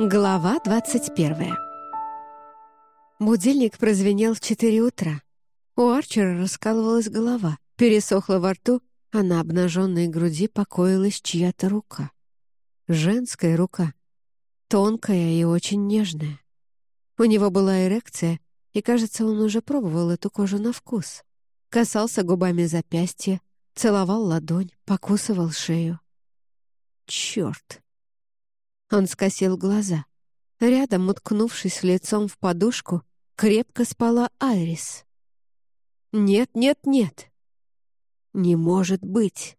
Глава 21 Будильник прозвенел в 4 утра. У Арчера раскалывалась голова, пересохла во рту, а на обнаженной груди покоилась чья-то рука. Женская рука. Тонкая и очень нежная. У него была эрекция, и, кажется, он уже пробовал эту кожу на вкус. Касался губами запястья, целовал ладонь, покусывал шею. Черт! Он скосил глаза. Рядом, уткнувшись лицом в подушку, крепко спала Айрис. «Нет, нет, нет!» «Не может быть!»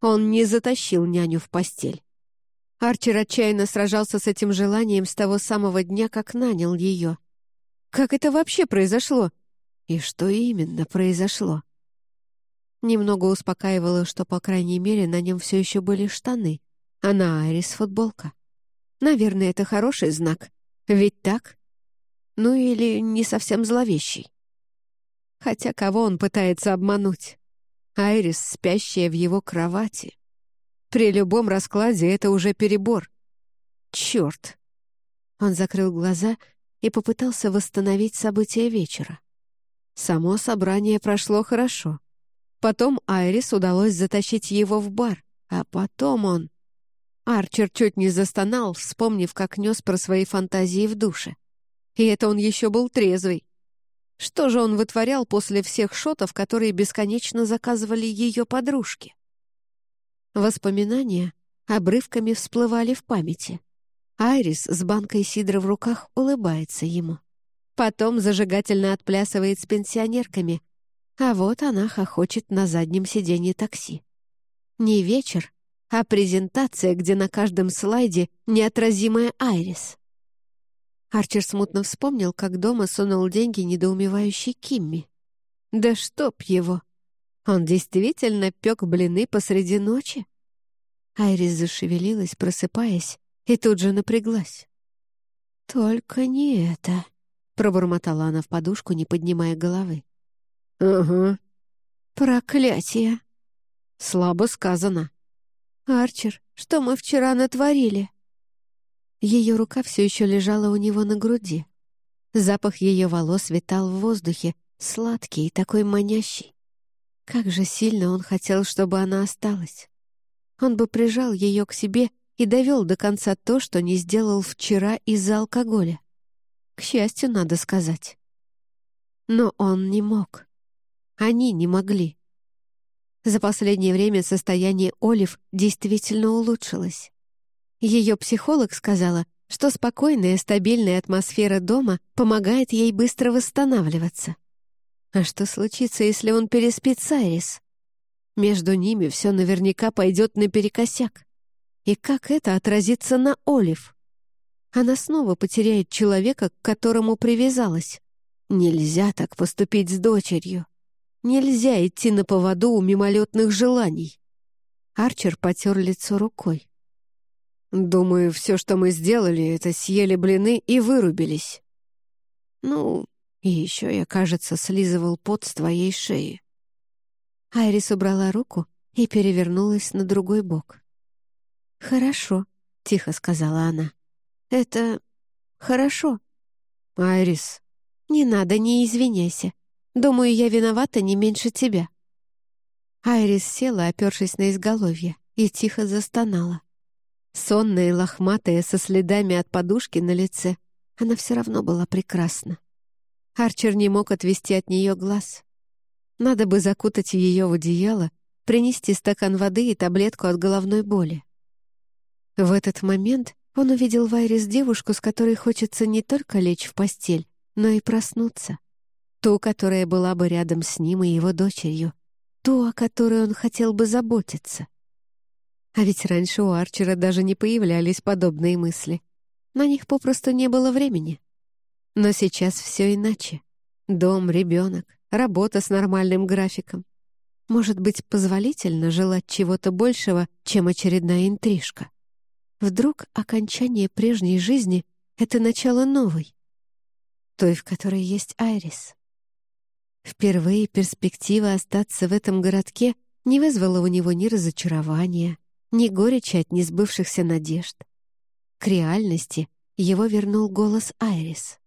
Он не затащил няню в постель. Арчер отчаянно сражался с этим желанием с того самого дня, как нанял ее. Как это вообще произошло? И что именно произошло? Немного успокаивало, что, по крайней мере, на нем все еще были штаны, а на Айрис — футболка. Наверное, это хороший знак. Ведь так? Ну или не совсем зловещий. Хотя кого он пытается обмануть? Айрис, спящая в его кровати. При любом раскладе это уже перебор. Черт! Он закрыл глаза и попытался восстановить события вечера. Само собрание прошло хорошо. Потом Айрис удалось затащить его в бар, а потом он... Арчер чуть не застонал, вспомнив, как нес про свои фантазии в душе. И это он еще был трезвый. Что же он вытворял после всех шотов, которые бесконечно заказывали ее подружки? Воспоминания обрывками всплывали в памяти. Айрис с банкой сидра в руках улыбается ему. Потом зажигательно отплясывает с пенсионерками, а вот она хохочет на заднем сиденье такси. Не вечер, а презентация, где на каждом слайде неотразимая Айрис. Арчер смутно вспомнил, как дома сунул деньги недоумевающей Кимми. Да чтоб его! Он действительно пек блины посреди ночи? Айрис зашевелилась, просыпаясь, и тут же напряглась. «Только не это», — пробормотала она в подушку, не поднимая головы. «Угу». «Проклятие!» «Слабо сказано», «Арчер, что мы вчера натворили?» Ее рука все еще лежала у него на груди. Запах ее волос витал в воздухе, сладкий и такой манящий. Как же сильно он хотел, чтобы она осталась. Он бы прижал ее к себе и довел до конца то, что не сделал вчера из-за алкоголя. К счастью, надо сказать. Но он не мог. Они не могли. За последнее время состояние Олив действительно улучшилось. Ее психолог сказала, что спокойная, стабильная атмосфера дома помогает ей быстро восстанавливаться. А что случится, если он переспит с Айрис? Между ними все наверняка пойдет наперекосяк. И как это отразится на Олив? Она снова потеряет человека, к которому привязалась. Нельзя так поступить с дочерью. Нельзя идти на поводу у мимолетных желаний. Арчер потер лицо рукой. «Думаю, все, что мы сделали, это съели блины и вырубились. Ну, и еще я, кажется, слизывал пот с твоей шеи». Айрис убрала руку и перевернулась на другой бок. «Хорошо», — тихо сказала она. «Это хорошо». «Айрис». «Не надо, не извиняйся. Думаю, я виновата не меньше тебя». Айрис села, опершись на изголовье, и тихо застонала. Сонная и лохматая, со следами от подушки на лице, она все равно была прекрасна. Арчер не мог отвести от нее глаз. Надо бы закутать ее в одеяло, принести стакан воды и таблетку от головной боли. В этот момент он увидел в Айрис девушку, с которой хочется не только лечь в постель, но и проснуться. Ту, которая была бы рядом с ним и его дочерью. Ту, о которой он хотел бы заботиться. А ведь раньше у Арчера даже не появлялись подобные мысли. На них попросту не было времени. Но сейчас все иначе. Дом, ребенок, работа с нормальным графиком. Может быть, позволительно желать чего-то большего, чем очередная интрижка. Вдруг окончание прежней жизни — это начало новой, той, в которой есть Айрис. Впервые перспектива остаться в этом городке не вызвала у него ни разочарования, ни горечи от несбывшихся надежд. К реальности Его вернул голос Айрис.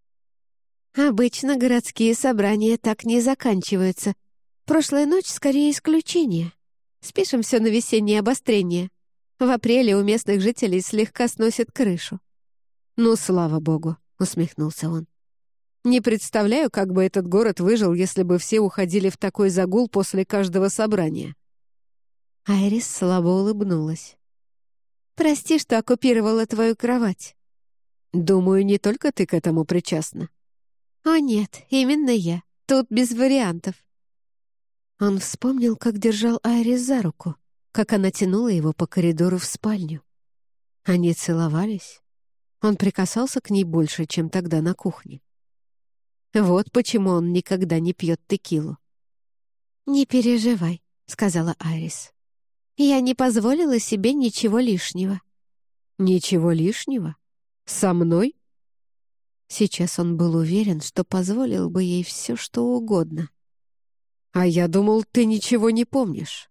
«Обычно городские собрания так не заканчиваются. Прошлая ночь скорее исключение. Спишем все на весеннее обострение. В апреле у местных жителей слегка сносит крышу». «Ну, слава богу», — усмехнулся он. «Не представляю, как бы этот город выжил, если бы все уходили в такой загул после каждого собрания». Айрис слабо улыбнулась. «Прости, что оккупировала твою кровать». «Думаю, не только ты к этому причастна». «О нет, именно я. Тут без вариантов». Он вспомнил, как держал Айрис за руку, как она тянула его по коридору в спальню. Они целовались. Он прикасался к ней больше, чем тогда на кухне. Вот почему он никогда не пьет текилу. «Не переживай», — сказала Айрис. Я не позволила себе ничего лишнего». «Ничего лишнего? Со мной?» Сейчас он был уверен, что позволил бы ей все, что угодно. «А я думал, ты ничего не помнишь».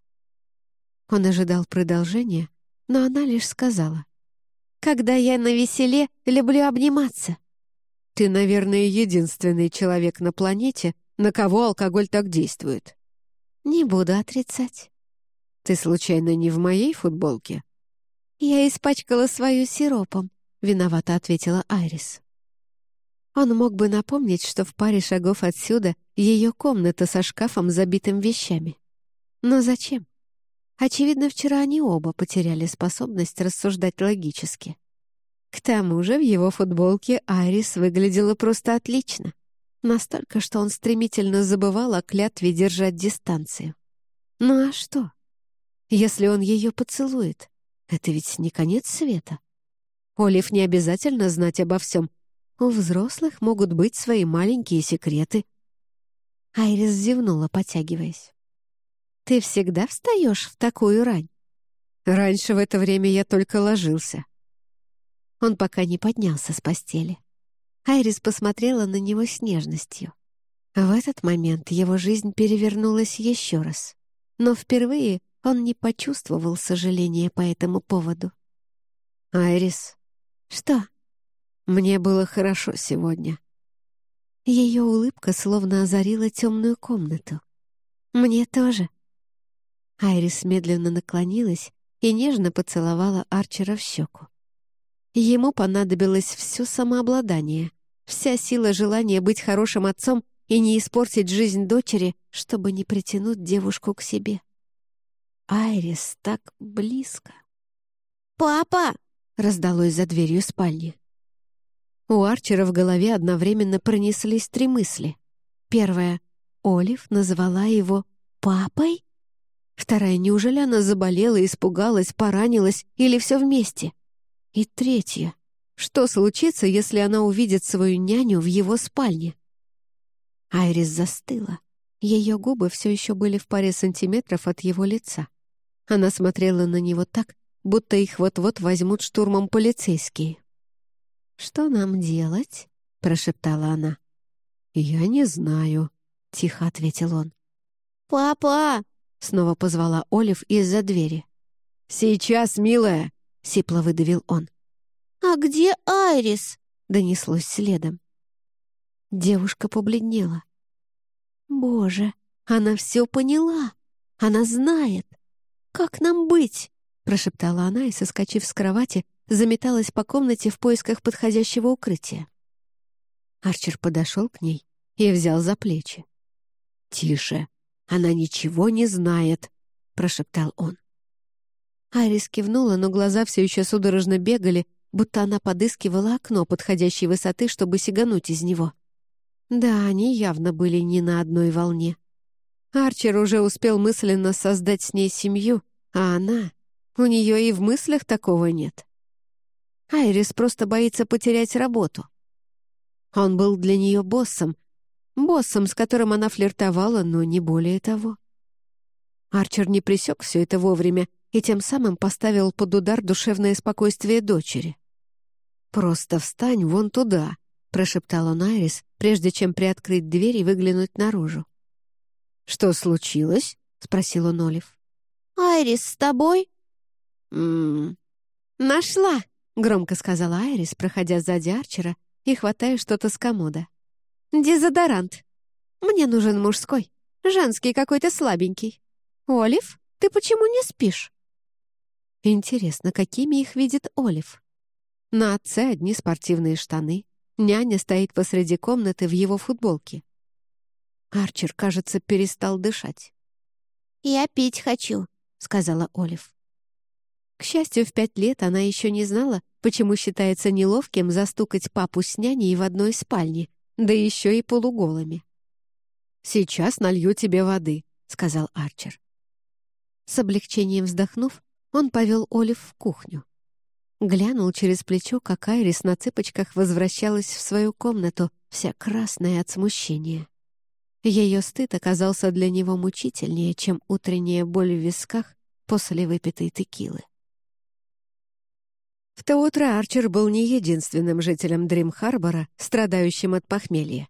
Он ожидал продолжения, но она лишь сказала. «Когда я на веселе, люблю обниматься». «Ты, наверное, единственный человек на планете, на кого алкоголь так действует». «Не буду отрицать». Ты случайно не в моей футболке?» «Я испачкала свою сиропом», — виновато ответила Айрис. Он мог бы напомнить, что в паре шагов отсюда ее комната со шкафом, забитым вещами. Но зачем? Очевидно, вчера они оба потеряли способность рассуждать логически. К тому же в его футболке Айрис выглядела просто отлично. Настолько, что он стремительно забывал о клятве держать дистанцию. Ну а что? Если он ее поцелует, это ведь не конец света. Олив не обязательно знать обо всем. У взрослых могут быть свои маленькие секреты. Айрис зевнула, потягиваясь. «Ты всегда встаешь в такую рань?» «Раньше в это время я только ложился». Он пока не поднялся с постели. Айрис посмотрела на него с нежностью. В этот момент его жизнь перевернулась еще раз. Но впервые он не почувствовал сожаления по этому поводу. «Айрис». «Что?» «Мне было хорошо сегодня». Ее улыбка словно озарила темную комнату. «Мне тоже». Айрис медленно наклонилась и нежно поцеловала Арчера в щеку. Ему понадобилось все самообладание, вся сила желания быть хорошим отцом и не испортить жизнь дочери, чтобы не притянуть девушку к себе. Айрис так близко. «Папа!» — раздалось за дверью спальни. У Арчера в голове одновременно пронеслись три мысли. Первая — Олив назвала его «папой»? Вторая — неужели она заболела, испугалась, поранилась или все вместе? И третья — что случится, если она увидит свою няню в его спальне? Айрис застыла. Ее губы все еще были в паре сантиметров от его лица. Она смотрела на него так, будто их вот-вот возьмут штурмом полицейские. «Что нам делать?» — прошептала она. «Я не знаю», — тихо ответил он. «Папа!» — снова позвала Олив из-за двери. «Сейчас, милая!» — сипло выдавил он. «А где Айрис?» — донеслось следом. Девушка побледнела. «Боже, она все поняла! Она знает!» «Как нам быть?» — прошептала она и, соскочив с кровати, заметалась по комнате в поисках подходящего укрытия. Арчер подошел к ней и взял за плечи. «Тише, она ничего не знает», — прошептал он. Айрис кивнула, но глаза все еще судорожно бегали, будто она подыскивала окно подходящей высоты, чтобы сигануть из него. Да, они явно были не на одной волне. Арчер уже успел мысленно создать с ней семью, а она... У нее и в мыслях такого нет. Айрис просто боится потерять работу. Он был для нее боссом, боссом, с которым она флиртовала, но не более того. Арчер не пресек все это вовремя и тем самым поставил под удар душевное спокойствие дочери. «Просто встань вон туда», — прошептал он Айрис, прежде чем приоткрыть дверь и выглянуть наружу. «Что случилось?» — спросил он Олив. «Айрис с тобой?» «М-м-м. Нашла!» — громко сказала Айрис, проходя сзади Арчера и хватая что-то с комода. «Дезодорант. Мне нужен мужской. Женский какой-то слабенький. Олив, ты почему не спишь?» Интересно, какими их видит Олив? На отце одни спортивные штаны. Няня стоит посреди комнаты в его футболке. Арчер, кажется, перестал дышать. «Я пить хочу», — сказала Олив. К счастью, в пять лет она еще не знала, почему считается неловким застукать папу с няней в одной спальне, да еще и полуголыми. «Сейчас налью тебе воды», — сказал Арчер. С облегчением вздохнув, он повел Олив в кухню. Глянул через плечо, как Айрис на цыпочках возвращалась в свою комнату, вся красная от смущения. Ее стыд оказался для него мучительнее, чем утренняя боль в висках после выпитой текилы. В то утро Арчер был не единственным жителем Дрим-Харбора, страдающим от похмелья.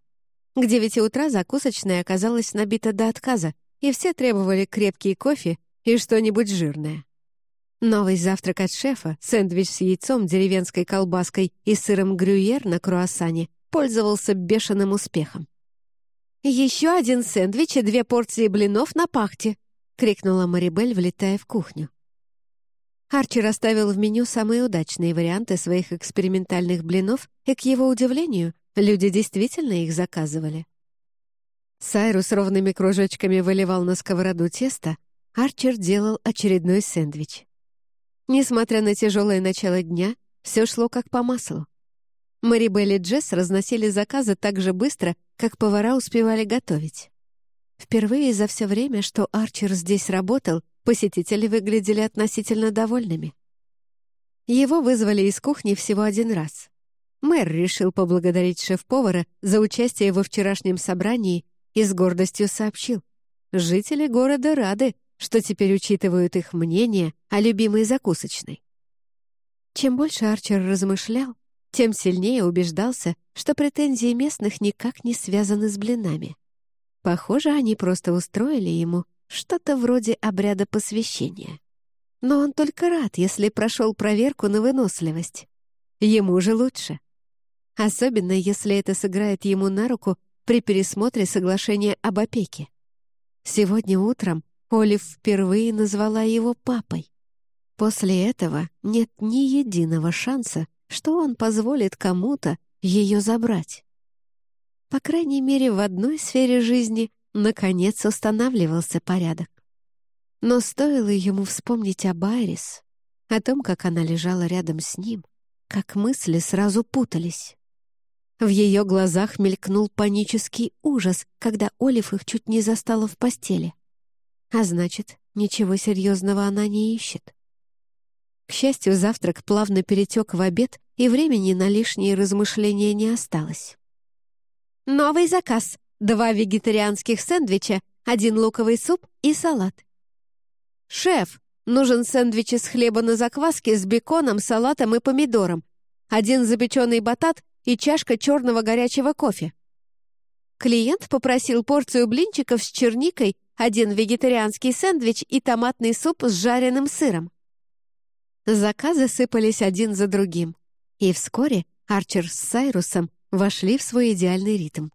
К девяти утра закусочная оказалась набита до отказа, и все требовали крепкий кофе и что-нибудь жирное. Новый завтрак от шефа, сэндвич с яйцом, деревенской колбаской и сыром грюйер на круассане, пользовался бешеным успехом. «Еще один сэндвич и две порции блинов на пахте!» — крикнула Марибель, влетая в кухню. Арчер оставил в меню самые удачные варианты своих экспериментальных блинов, и, к его удивлению, люди действительно их заказывали. Сайрус ровными кружочками выливал на сковороду тесто, Арчер делал очередной сэндвич. Несмотря на тяжелое начало дня, все шло как по маслу. Марибель и Джесс разносили заказы так же быстро, как повара успевали готовить. Впервые за все время, что Арчер здесь работал, Посетители выглядели относительно довольными. Его вызвали из кухни всего один раз. Мэр решил поблагодарить шеф-повара за участие во вчерашнем собрании и с гордостью сообщил. Жители города рады, что теперь учитывают их мнение о любимой закусочной. Чем больше Арчер размышлял, тем сильнее убеждался, что претензии местных никак не связаны с блинами. Похоже, они просто устроили ему что-то вроде обряда посвящения. Но он только рад, если прошел проверку на выносливость. Ему же лучше. Особенно, если это сыграет ему на руку при пересмотре соглашения об опеке. Сегодня утром Олив впервые назвала его папой. После этого нет ни единого шанса, что он позволит кому-то ее забрать. По крайней мере, в одной сфере жизни Наконец устанавливался порядок. Но стоило ему вспомнить об Айрис, о том, как она лежала рядом с ним, как мысли сразу путались. В ее глазах мелькнул панический ужас, когда Олив их чуть не застала в постели. А значит, ничего серьезного она не ищет. К счастью, завтрак плавно перетек в обед, и времени на лишние размышления не осталось. «Новый заказ!» два вегетарианских сэндвича, один луковый суп и салат. «Шеф, нужен сэндвич из хлеба на закваске с беконом, салатом и помидором, один запеченный батат и чашка черного горячего кофе». Клиент попросил порцию блинчиков с черникой, один вегетарианский сэндвич и томатный суп с жареным сыром. Заказы сыпались один за другим, и вскоре Арчер с Сайрусом вошли в свой идеальный ритм.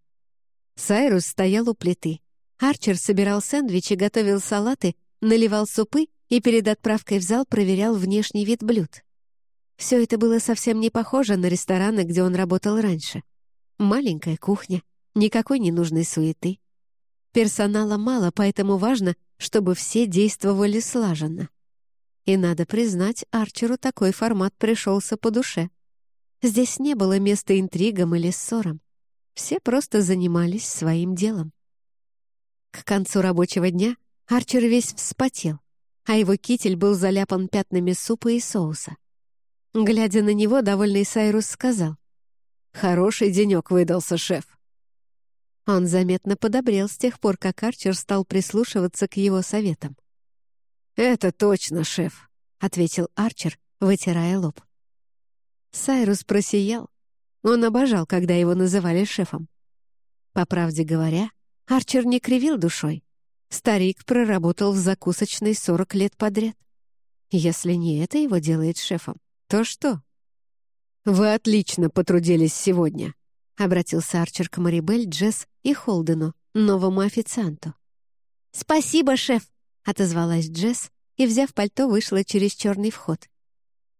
Сайрус стоял у плиты. Арчер собирал сэндвичи, готовил салаты, наливал супы и перед отправкой в зал проверял внешний вид блюд. Все это было совсем не похоже на рестораны, где он работал раньше. Маленькая кухня, никакой ненужной суеты. Персонала мало, поэтому важно, чтобы все действовали слаженно. И надо признать, Арчеру такой формат пришелся по душе. Здесь не было места интригам или ссорам. Все просто занимались своим делом. К концу рабочего дня Арчер весь вспотел, а его китель был заляпан пятнами супа и соуса. Глядя на него, довольный Сайрус сказал, «Хороший денек выдался, шеф». Он заметно подобрел с тех пор, как Арчер стал прислушиваться к его советам. «Это точно, шеф», — ответил Арчер, вытирая лоб. Сайрус просиял, он обожал, когда его называли шефом. По правде говоря, Арчер не кривил душой. Старик проработал в закусочной 40 лет подряд. Если не это его делает шефом, то что? «Вы отлично потрудились сегодня», — обратился Арчер к Марибель, Джесс и Холдену, новому официанту. «Спасибо, шеф», — отозвалась Джесс и, взяв пальто, вышла через черный вход.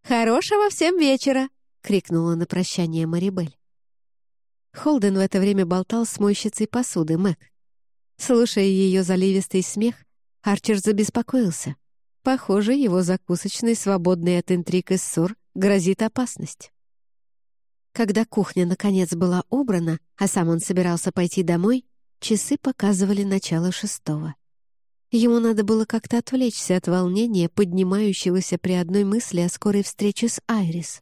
«Хорошего всем вечера!» — крикнула на прощание Марибель. Холден в это время болтал с мойщицей посуды, Мэг. Слушая ее заливистый смех, Арчер забеспокоился. Похоже, его закусочный, свободный от интриг и ссор, грозит опасность. Когда кухня наконец была убрана, а сам он собирался пойти домой, часы показывали начало шестого. Ему надо было как-то отвлечься от волнения, поднимающегося при одной мысли о скорой встрече с Айрис.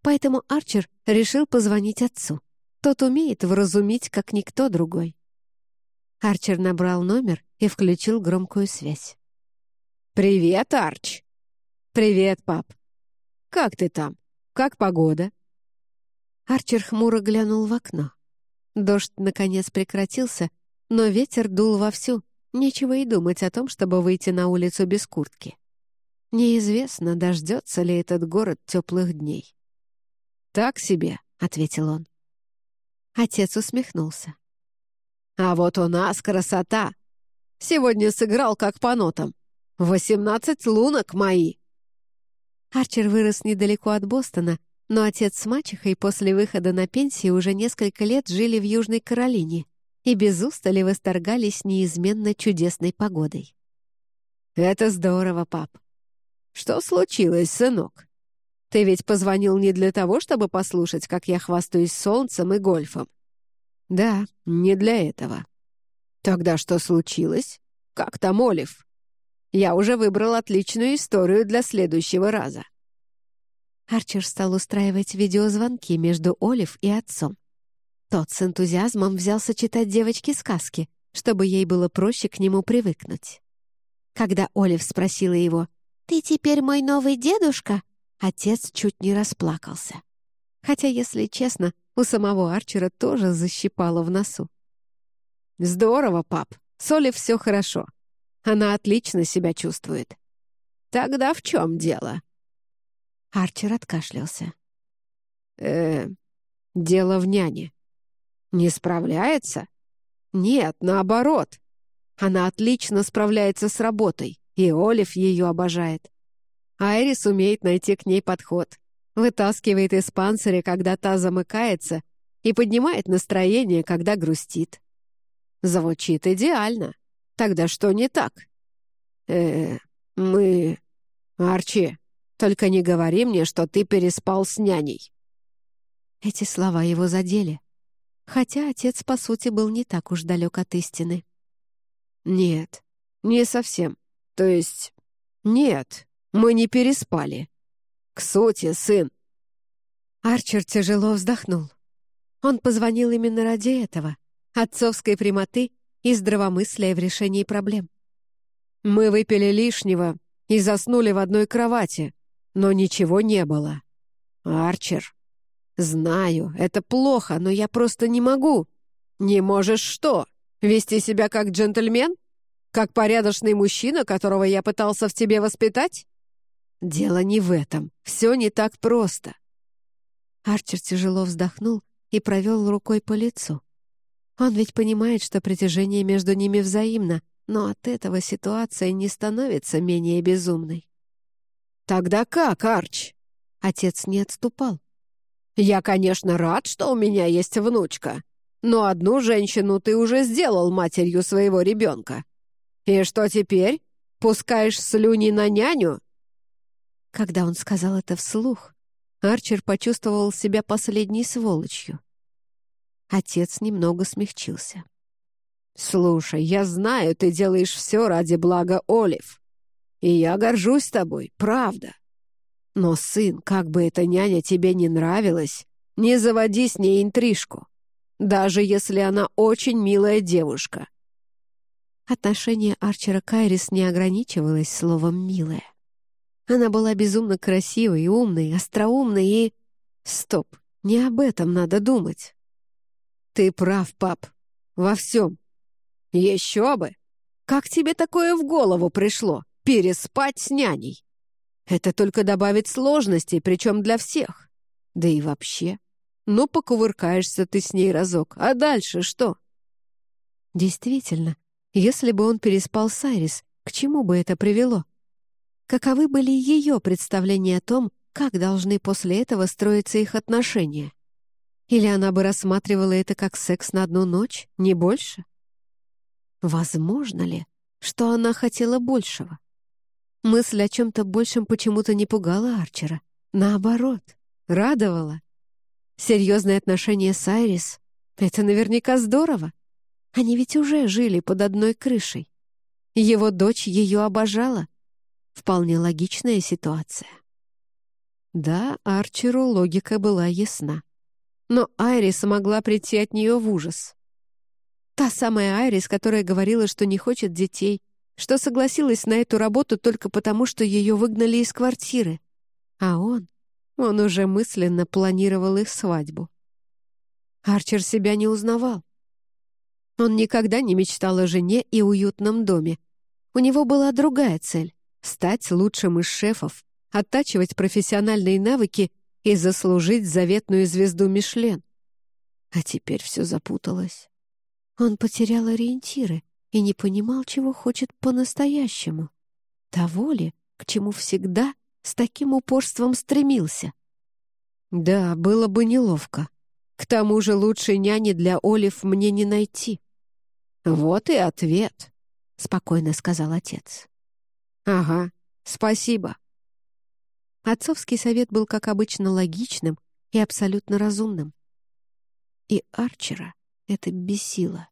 Поэтому Арчер решил позвонить отцу. Тот умеет вразумить, как никто другой. Арчер набрал номер и включил громкую связь. «Привет, Арч!» «Привет, пап!» «Как ты там? Как погода?» Арчер хмуро глянул в окно. Дождь, наконец, прекратился, но ветер дул вовсю, Нечего и думать о том, чтобы выйти на улицу без куртки. Неизвестно, дождется ли этот город теплых дней. «Так себе», — ответил он. Отец усмехнулся. «А вот у нас красота! Сегодня сыграл как по нотам. Восемнадцать лунок мои!» Арчер вырос недалеко от Бостона, но отец с мачехой после выхода на пенсию уже несколько лет жили в Южной Каролине и без устали восторгались неизменно чудесной погодой. «Это здорово, пап. Что случилось, сынок? Ты ведь позвонил не для того, чтобы послушать, как я хвастаюсь солнцем и гольфом?» «Да, не для этого». «Тогда что случилось? Как там Олив?» «Я уже выбрал отличную историю для следующего раза». Арчер стал устраивать видеозвонки между Олив и отцом. Тот с энтузиазмом взялся читать девочке сказки, чтобы ей было проще к нему привыкнуть. Когда Олив спросила его «Ты теперь мой новый дедушка?», отец чуть не расплакался. Хотя, если честно, у самого Арчера тоже защипало в носу. «Здорово, пап. С Олив все хорошо. Она отлично себя чувствует. Тогда в чем дело?» Арчер откашлялся. э дело в няне. Не справляется? Нет, наоборот. Она отлично справляется с работой, и Олив ее обожает. Айрис умеет найти к ней подход. Вытаскивает из панциря, когда та замыкается, и поднимает настроение, когда грустит. Звучит идеально. Тогда что не так? э мы... Арчи, только не говори мне, что ты переспал с няней. Эти слова его задели хотя отец, по сути, был не так уж далек от истины. «Нет, не совсем. То есть... Нет, мы не переспали. К сути, сын». Арчер тяжело вздохнул. Он позвонил именно ради этого, отцовской прямоты и здравомыслия в решении проблем. «Мы выпили лишнего и заснули в одной кровати, но ничего не было. Арчер, «Знаю, это плохо, но я просто не могу». «Не можешь что? Вести себя как джентльмен? Как порядочный мужчина, которого я пытался в тебе воспитать?» «Дело не в этом. Все не так просто». Арчер тяжело вздохнул и провел рукой по лицу. Он ведь понимает, что притяжение между ними взаимно, но от этого ситуация не становится менее безумной. «Тогда как, Арч?» Отец не отступал. «Я, конечно, рад, что у меня есть внучка, но одну женщину ты уже сделал матерью своего ребенка. И что теперь? Пускаешь слюни на няню?» Когда он сказал это вслух, Арчер почувствовал себя последней сволочью. Отец немного смягчился. «Слушай, я знаю, ты делаешь все ради блага Олив. И я горжусь тобой, правда. Но, сын, как бы эта няня тебе не нравилась, не заводи с ней интрижку, даже если она очень милая девушка». Отношение Арчера Кайрис не ограничивалось словом «милая». Она была безумно красивой, умной, остроумной и... Стоп, не об этом надо думать. Ты прав, пап, во всем. Еще бы! Как тебе такое в голову пришло? Переспать с няней? Это только добавит сложностей, причем для всех. Да и вообще. Ну, покувыркаешься ты с ней разок, а дальше что? Действительно, если бы он переспал с Айрис, к чему бы это привело? Каковы были ее представления о том, как должны после этого строиться их отношения? Или она бы рассматривала это как секс на одну ночь, не больше? Возможно ли, что она хотела большего? Мысль о чем-то большем почему-то не пугала Арчера. Наоборот, радовала. Серьезные отношения с Айрис — это наверняка здорово. Они ведь уже жили под одной крышей. Его дочь ее обожала. Вполне логичная ситуация. Да, Арчеру логика была ясна. Но Айрис могла прийти от нее в ужас. Та самая Айрис, которая говорила, что не хочет детей, что согласилась на эту работу только потому, что ее выгнали из квартиры. А он, он уже мысленно планировал их свадьбу. Арчер себя не узнавал. Он никогда не мечтал о жене и уютном доме. У него была другая цель — стать лучшим из шефов, оттачивать профессиональные навыки и заслужить заветную звезду Мишлен. А теперь все запуталось. Он потерял ориентиры и не понимал, чего хочет по-настоящему. Того ли, к чему всегда с таким упорством стремился. Да, было бы неловко. К тому же лучшей няни для Олив мне не найти. «Вот и ответ», — спокойно сказал отец. «Ага, спасибо». Отцовский совет был, как обычно, логичным и абсолютно разумным. И Арчера это бесило.